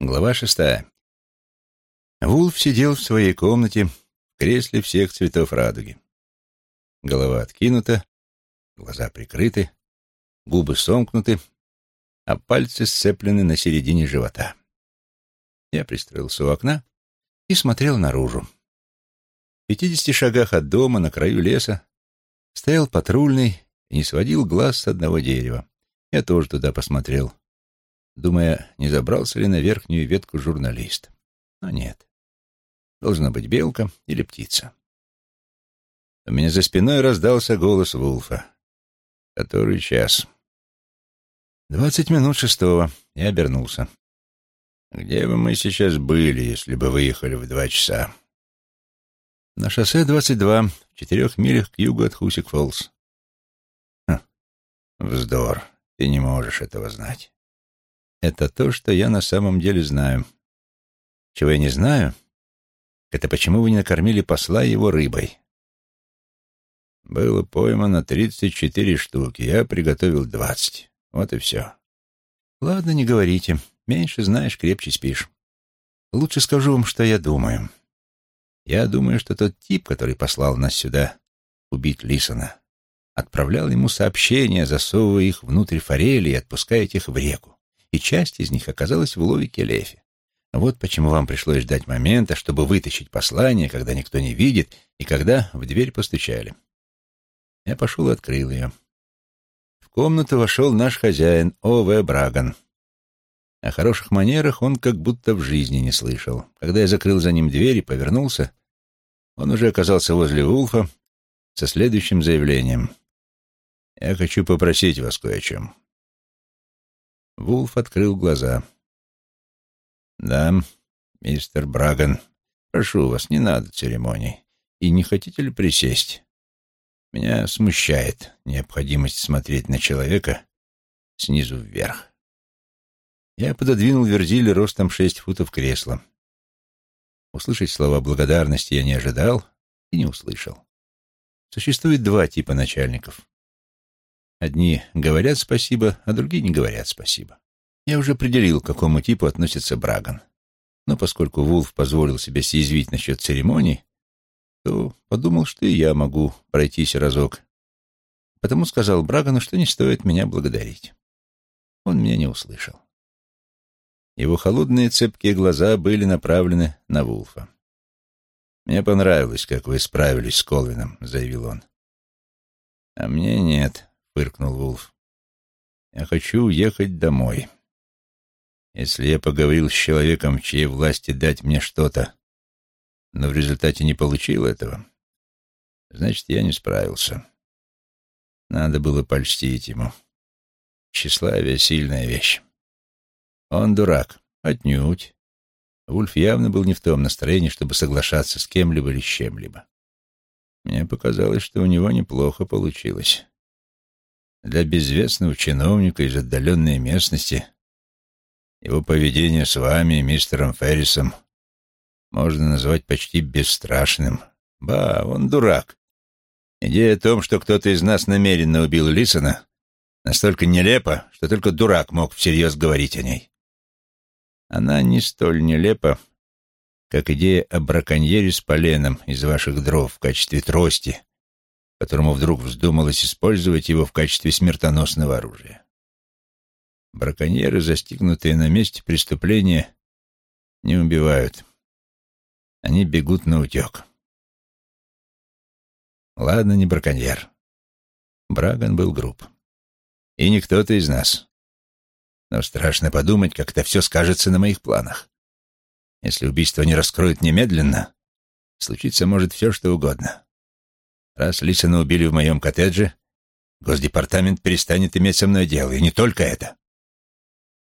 Глава шестая. Вулф сидел в своей комнате в кресле всех цветов радуги. Голова откинута, глаза прикрыты, губы сомкнуты, а пальцы сцеплены на середине живота. Я пристроился у окна и смотрел наружу. В пятидесяти шагах от дома, на краю леса, стоял патрульный и не сводил глаз с одного дерева. Я тоже туда посмотрел думая, не забрался ли на верхнюю ветку журналист. Но нет. Должна быть белка или птица. У меня за спиной раздался голос Вулфа. Который час? Двадцать минут шестого. Я обернулся. Где бы мы сейчас были, если бы выехали в два часа? На шоссе 22, в четырех милях к югу от Хусик-Фоллс. Хм, вздор. Ты не можешь этого знать. Это то, что я на самом деле знаю. Чего я не знаю, это почему вы не накормили посла его рыбой. Было поймано тридцать четыре штуки, я приготовил двадцать. Вот и все. Ладно, не говорите. Меньше знаешь, крепче спишь. Лучше скажу вам, что я думаю. Я думаю, что тот тип, который послал нас сюда убить Лисона, отправлял ему сообщения, засовывая их внутрь форели и отпуская их в реку и часть из них оказалась в ловике Лефи. Вот почему вам пришлось ждать момента, чтобы вытащить послание, когда никто не видит, и когда в дверь постучали. Я пошел и открыл ее. В комнату вошел наш хозяин, О.В. Браган. О хороших манерах он как будто в жизни не слышал. Когда я закрыл за ним дверь и повернулся, он уже оказался возле Улфа со следующим заявлением. «Я хочу попросить вас кое о чем. Вулф открыл глаза. «Да, мистер Браган, прошу вас, не надо церемоний. И не хотите ли присесть? Меня смущает необходимость смотреть на человека снизу вверх». Я пододвинул Верзиле ростом шесть футов кресла. Услышать слова благодарности я не ожидал и не услышал. Существует два типа начальников. Одни говорят спасибо, а другие не говорят спасибо. Я уже определил, к какому типу относится Браган. Но поскольку Вулф позволил себе съязвить насчет церемоний, то подумал, что и я могу пройтись разок. Потому сказал Брагану, что не стоит меня благодарить. Он меня не услышал. Его холодные цепкие глаза были направлены на Вулфа. «Мне понравилось, как вы справились с Колвином», — заявил он. «А мне нет», фыркнул Вулф. «Я хочу уехать домой. Если я поговорил с человеком, в чьей власти дать мне что-то, но в результате не получил этого, значит, я не справился. Надо было польстить ему. Тщеславие — сильная вещь. Он дурак, отнюдь. Вульф явно был не в том настроении, чтобы соглашаться с кем-либо или с чем-либо. Мне показалось, что у него неплохо получилось. Для безвестного чиновника из отдаленной местности его поведение с вами, мистером Феррисом, можно назвать почти бесстрашным. Ба, он дурак. Идея о том, что кто-то из нас намеренно убил Лисона, настолько нелепа, что только дурак мог всерьез говорить о ней. Она не столь нелепа, как идея о браконьере с поленом из ваших дров в качестве трости, которому вдруг вздумалось использовать его в качестве смертоносного оружия. Браконьеры, застигнутые на месте преступления, не убивают. Они бегут на утек. Ладно, не браконьер. Браган был груб. И не кто-то из нас. Но страшно подумать, как это все скажется на моих планах. Если убийство не раскроют немедленно, случиться может все, что угодно. Раз Лисона убили в моем коттедже, Госдепартамент перестанет иметь со мной дело, и не только это.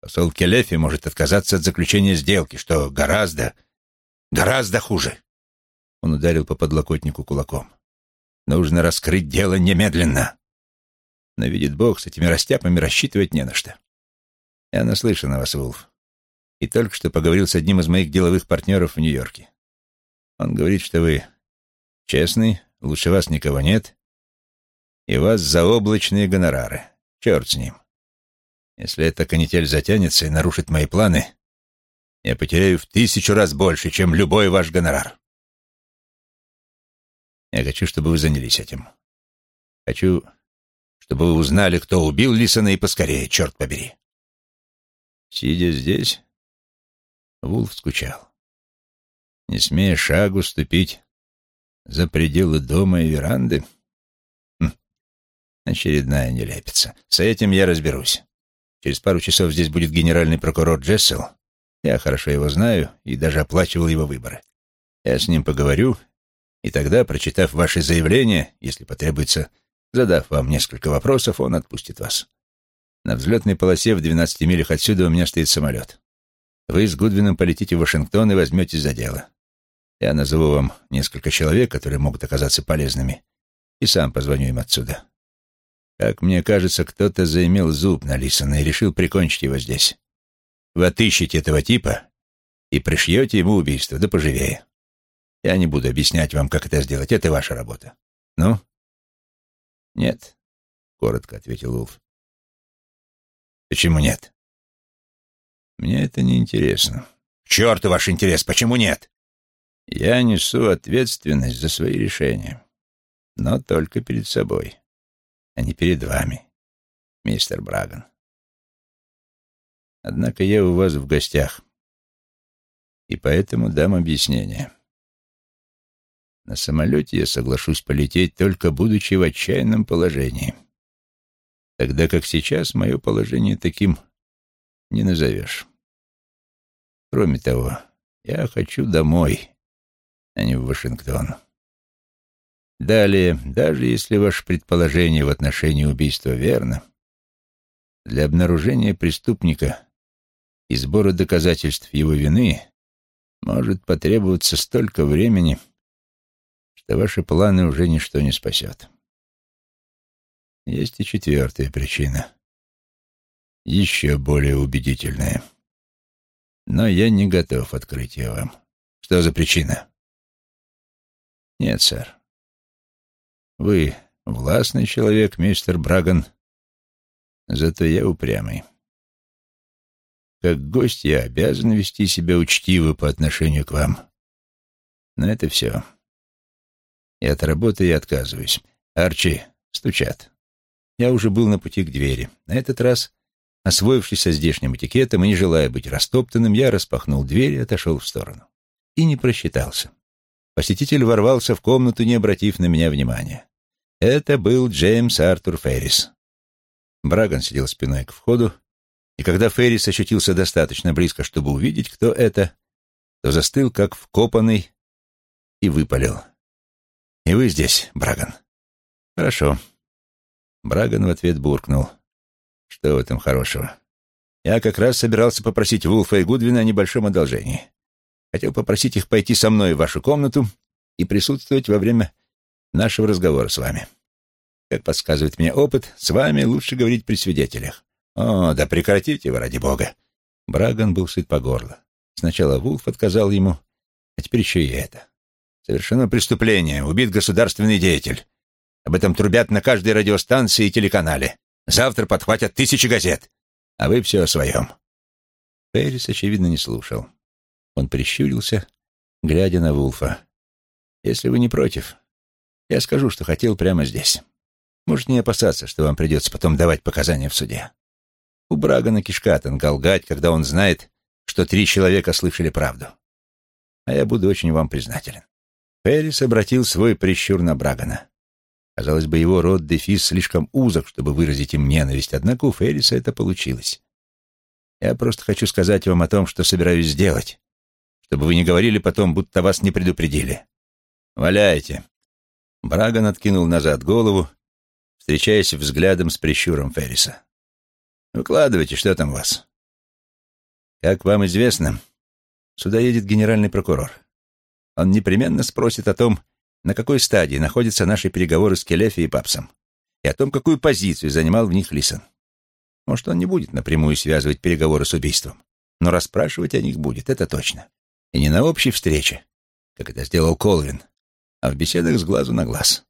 Посол Келефи может отказаться от заключения сделки, что гораздо, гораздо хуже. Он ударил по подлокотнику кулаком. Нужно раскрыть дело немедленно. Но, видит Бог, с этими растяпами рассчитывать не на что. Я наслышан о вас, Вулф, и только что поговорил с одним из моих деловых партнеров в Нью-Йорке. Он говорит, что вы честный, Лучше вас никого нет, и вас заоблачные гонорары. Черт с ним. Если эта канитель затянется и нарушит мои планы, я потеряю в тысячу раз больше, чем любой ваш гонорар. Я хочу, чтобы вы занялись этим. Хочу, чтобы вы узнали, кто убил Лисона, и поскорее, черт побери. Сидя здесь, Вулф скучал. Не смея шагу ступить за пределы дома и веранды, хм, очередная нелепица. С этим я разберусь. Через пару часов здесь будет генеральный прокурор Джессел. Я хорошо его знаю и даже оплачивал его выборы. Я с ним поговорю, и тогда, прочитав ваше заявление, если потребуется, задав вам несколько вопросов, он отпустит вас. На взлетной полосе в 12 милях отсюда у меня стоит самолет. Вы с Гудвином полетите в Вашингтон и возьметесь за дело. Я назову вам несколько человек, которые могут оказаться полезными, и сам позвоню им отсюда. Как мне кажется, кто-то заимел зуб на Лисона и решил прикончить его здесь. Вы отыщете этого типа и пришьете ему убийство, да поживее. Я не буду объяснять вам, как это сделать, это ваша работа. Ну? Нет, — коротко ответил Улф. Почему нет? Мне это не интересно. К черту ваш интерес, почему нет? Я несу ответственность за свои решения, но только перед собой, а не перед вами, мистер Браган. Однако я у вас в гостях, и поэтому дам объяснение. На самолете я соглашусь полететь, только будучи в отчаянном положении, тогда как сейчас мое положение таким не назовешь. Кроме того, я хочу домой, а не в Вашингтон. Далее, даже если ваше предположение в отношении убийства верно, для обнаружения преступника и сбора доказательств его вины может потребоваться столько времени, что ваши планы уже ничто не спасет. Есть и четвертая причина, еще более убедительная. Но я не готов открыть ее вам. Что за причина? Нет, сэр. Вы властный человек, мистер Браган, зато я упрямый. Как гость я обязан вести себя учтиво по отношению к вам. Но это все. И от работы я отказываюсь. Арчи, стучат. Я уже был на пути к двери. На этот раз, освоившись со здешним этикетом и не желая быть растоптанным, я распахнул дверь и отошел в сторону. И не просчитался. Посетитель ворвался в комнату, не обратив на меня внимания. Это был Джеймс Артур Феррис. Браган сидел спиной к входу, и когда Феррис ощутился достаточно близко, чтобы увидеть, кто это, то застыл, как вкопанный, и выпалил. «И вы здесь, Браган?» «Хорошо». Браган в ответ буркнул. «Что в этом хорошего? Я как раз собирался попросить Вулфа и Гудвина о небольшом одолжении. Хотел попросить их пойти со мной в вашу комнату и присутствовать во время нашего разговора с вами. Как подсказывает мне опыт, с вами лучше говорить при свидетелях. О, да прекратите вы, ради бога. Браган был сыт по горло. Сначала Вулф отказал ему, а теперь еще и это. Совершено преступление, убит государственный деятель. Об этом трубят на каждой радиостанции и телеканале. Завтра подхватят тысячи газет. А вы все о своем. Пэрис, очевидно, не слушал. Он прищурился, глядя на Вулфа. «Если вы не против, я скажу, что хотел прямо здесь. Можете не опасаться, что вам придется потом давать показания в суде. У Брагана кишка тонка лгать, когда он знает, что три человека слышали правду. А я буду очень вам признателен». Феррис обратил свой прищур на Брагана. Казалось бы, его род дефис слишком узок, чтобы выразить им ненависть, однако у Ферриса это получилось. Я просто хочу сказать вам о том, что собираюсь сделать, чтобы вы не говорили потом, будто вас не предупредили. Валяйте. Браган откинул назад голову, встречаясь взглядом с прищуром Ферриса. Выкладывайте, что там у вас. Как вам известно, сюда едет генеральный прокурор. Он непременно спросит о том, на какой стадии находятся наши переговоры с Келефи и Папсом, и о том, какую позицию занимал в них Лисон. Может, он не будет напрямую связывать переговоры с убийством, но расспрашивать о них будет, это точно. И не на общей встрече, как это сделал Колвин, а в беседах с глазу на глаз.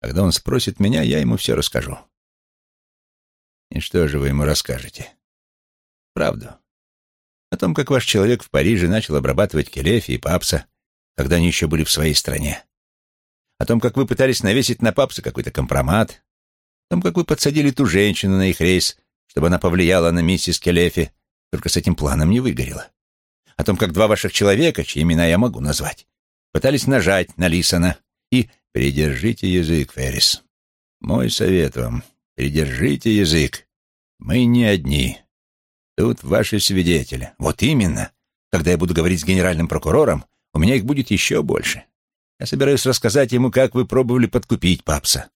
Когда он спросит меня, я ему все расскажу. И что же вы ему расскажете? Правду. О том, как ваш человек в Париже начал обрабатывать Келефи и Папса, когда они еще были в своей стране. О том, как вы пытались навесить на Папса какой-то компромат. О том, как вы подсадили ту женщину на их рейс, чтобы она повлияла на миссис Келефи, только с этим планом не выгорело. О том, как два ваших человека, чьи имена я могу назвать, пытались нажать на Лисона и «Придержите язык, Феррис. Мой совет вам — придержите язык. Мы не одни. Тут ваши свидетели. Вот именно. Когда я буду говорить с генеральным прокурором, у меня их будет еще больше. Я собираюсь рассказать ему, как вы пробовали подкупить папса.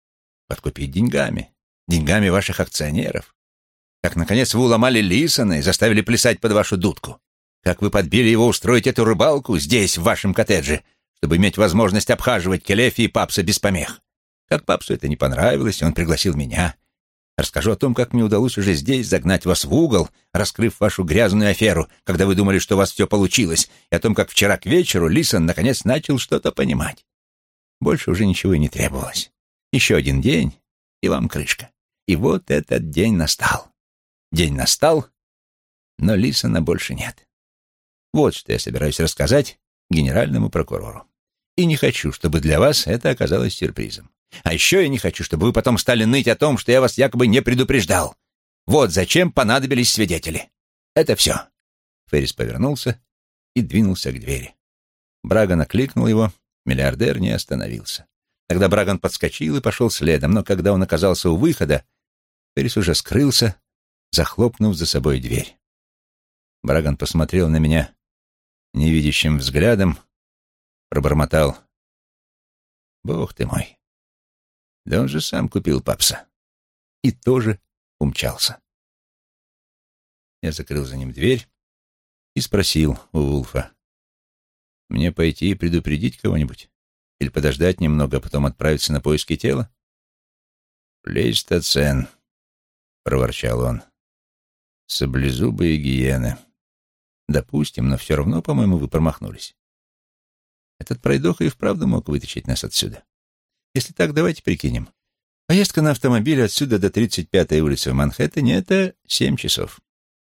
Подкупить деньгами. Деньгами ваших акционеров. Как, наконец, вы уломали Лисона и заставили плясать под вашу дудку. Как вы подбили его устроить эту рыбалку здесь, в вашем коттедже, чтобы иметь возможность обхаживать Келефи и папса без помех. Как папсу это не понравилось, он пригласил меня. Расскажу о том, как мне удалось уже здесь загнать вас в угол, раскрыв вашу грязную аферу, когда вы думали, что у вас все получилось, и о том, как вчера к вечеру Лисон наконец начал что-то понимать. Больше уже ничего и не требовалось. Еще один день, и вам крышка. И вот этот день настал. День настал, но Лисона больше нет. Вот что я собираюсь рассказать генеральному прокурору. И не хочу, чтобы для вас это оказалось сюрпризом. А еще я не хочу, чтобы вы потом стали ныть о том, что я вас якобы не предупреждал. Вот зачем понадобились свидетели. Это все. Феррис повернулся и двинулся к двери. Браган окликнул его, миллиардер не остановился. Тогда Браган подскочил и пошел следом, но когда он оказался у выхода, Феррис уже скрылся, захлопнув за собой дверь. Браган посмотрел на меня невидящим взглядом, пробормотал. «Бог ты мой! Да он же сам купил папса. И тоже умчался. Я закрыл за ним дверь и спросил у Вулфа. «Мне пойти и предупредить кого-нибудь? Или подождать немного, а потом отправиться на поиски тела?» «Плейстоцен», — проворчал он. «Саблезубые гиены. Допустим, но все равно, по-моему, вы промахнулись. Этот пройдоха и вправду мог вытащить нас отсюда. Если так, давайте прикинем. Поездка на автомобиле отсюда до 35-й улицы в Манхэттене — это 7 часов.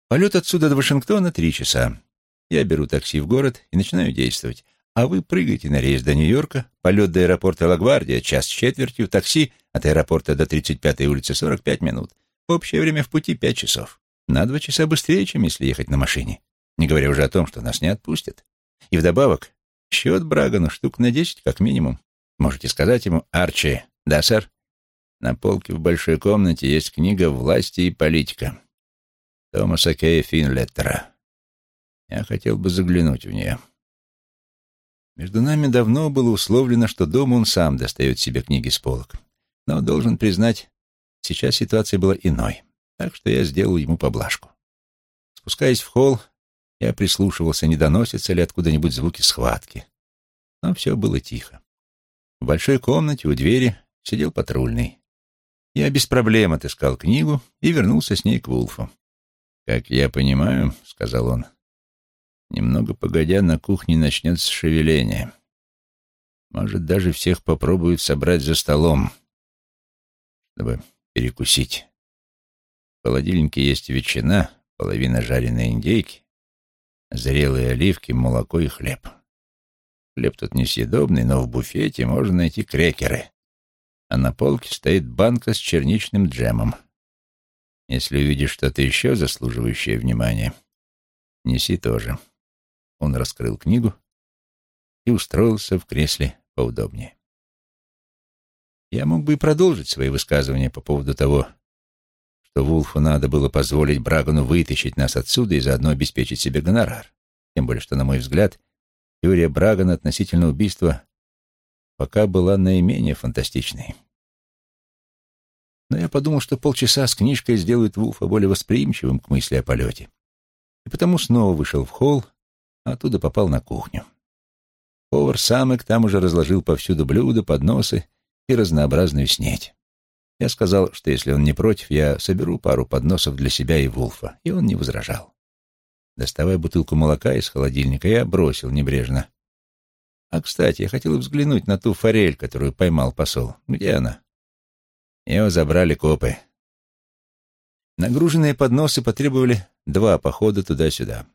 Полет отсюда до Вашингтона — 3 часа. Я беру такси в город и начинаю действовать. А вы прыгаете на рейс до Нью-Йорка, полет до аэропорта Лагвардия, час с четвертью, такси от аэропорта до 35-й улицы 45 минут. Общее время в пути 5 часов. На 2 часа быстрее, чем если ехать на машине. Не говоря уже о том, что нас не отпустят. И вдобавок, счет Брагану штук на 10 как минимум. Можете сказать ему, Арчи, да, сэр? На полке в большой комнате есть книга «Власти и политика» Томаса Кея Финлеттера. Я хотел бы заглянуть в нее. Между нами давно было условлено, что дома он сам достает себе книги с полок. Но, должен признать, сейчас ситуация была иной, так что я сделал ему поблажку. Спускаясь в холл, я прислушивался, не доносятся ли откуда-нибудь звуки схватки. Но все было тихо. В большой комнате у двери сидел патрульный. Я без проблем отыскал книгу и вернулся с ней к Вулфу. «Как я понимаю», — сказал он, — «немного погодя на кухне начнется шевеление. Может, даже всех попробуют собрать за столом, чтобы перекусить. В холодильнике есть ветчина, половина жареной индейки, зрелые оливки, молоко и хлеб. Хлеб тут несъедобный, но в буфете можно найти крекеры. А на полке стоит банка с черничным джемом. Если увидишь что-то еще заслуживающее внимания, неси тоже. Он раскрыл книгу и устроился в кресле поудобнее. Я мог бы и продолжить свои высказывания по поводу того, что Вулфу надо было позволить Брагану вытащить нас отсюда и заодно обеспечить себе гонорар. Тем более, что, на мой взгляд, Теория Брагана относительно убийства пока была наименее фантастичной. Но я подумал, что полчаса с книжкой сделают Вулфа более восприимчивым к мысли о полете. И потому снова вышел в холл, а оттуда попал на кухню. Повар Самек там уже разложил повсюду блюда, подносы и разнообразную снеть. Я сказал, что если он не против, я соберу пару подносов для себя и Вулфа, и он не возражал. Доставая бутылку молока из холодильника, я бросил небрежно. А, кстати, я хотел взглянуть на ту форель, которую поймал посол. Где она? Ее забрали копы. Нагруженные подносы потребовали два похода туда-сюда.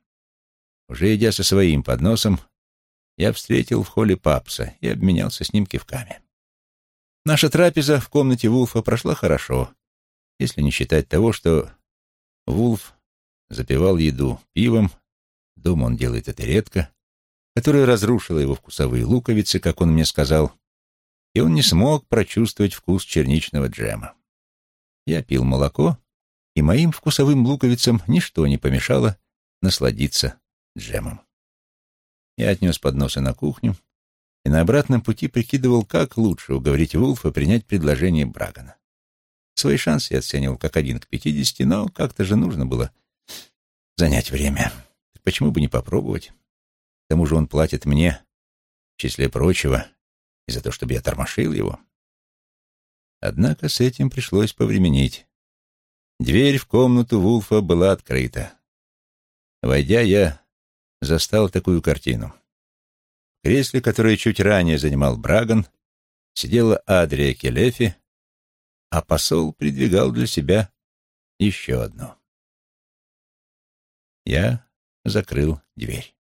Уже идя со своим подносом, я встретил в холле Папса и обменялся с ним кивками. Наша трапеза в комнате Вулфа прошла хорошо, если не считать того, что Вулф запивал еду пивом, дома он делает это редко, которое разрушило его вкусовые луковицы, как он мне сказал, и он не смог прочувствовать вкус черничного джема. Я пил молоко, и моим вкусовым луковицам ничто не помешало насладиться джемом. Я отнес подносы на кухню и на обратном пути прикидывал, как лучше уговорить Вулфа принять предложение Брагана. Свои шансы я оценивал как один к пятидесяти, но как-то же нужно было занять время. Так почему бы не попробовать? К тому же он платит мне, в числе прочего, и за то, чтобы я тормошил его. Однако с этим пришлось повременить. Дверь в комнату Вулфа была открыта. Войдя, я застал такую картину. Кресле, которое чуть ранее занимал Браган, сидела Адрия Келефи, а посол придвигал для себя еще одно. Я закрыл дверь.